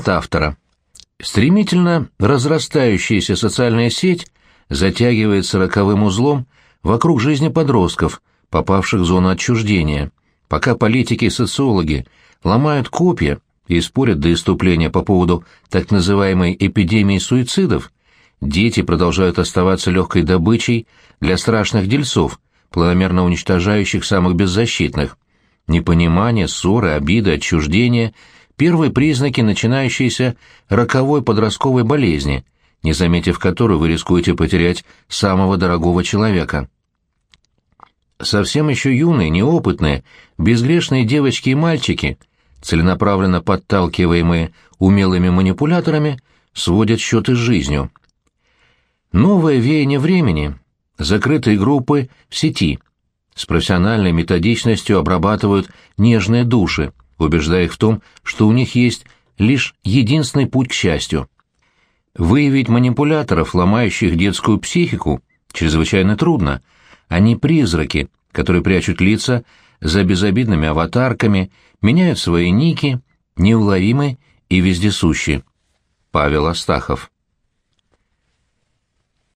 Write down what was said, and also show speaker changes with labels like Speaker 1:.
Speaker 1: От автора. Стремительно разрастающаяся социальная сеть затягивается роковым узлом вокруг жизни подростков, попавших в зону отчуждения. Пока политики и социологи ломают копья и спорят до иступления по поводу так называемой эпидемии суицидов, дети продолжают оставаться легкой добычей для страшных дельцов, планомерно уничтожающих самых беззащитных. Непонимание, ссоры, обиды, отчуждение – первые признаки начинающейся роковой подростковой болезни, не заметив которую вы рискуете потерять самого дорогого человека. Совсем еще юные, неопытные, безгрешные девочки и мальчики, целенаправленно подталкиваемые умелыми манипуляторами, сводят счеты с жизнью. Новое веяние времени — закрытые группы в сети — с профессиональной методичностью обрабатывают нежные души, убеждая их в том, что у них есть лишь единственный путь к счастью. Выявить манипуляторов, ломающих детскую психику, чрезвычайно трудно. Они призраки, которые прячут лица за безобидными аватарками, меняют свои ники, неуловимы и вездесущи. Павел Астахов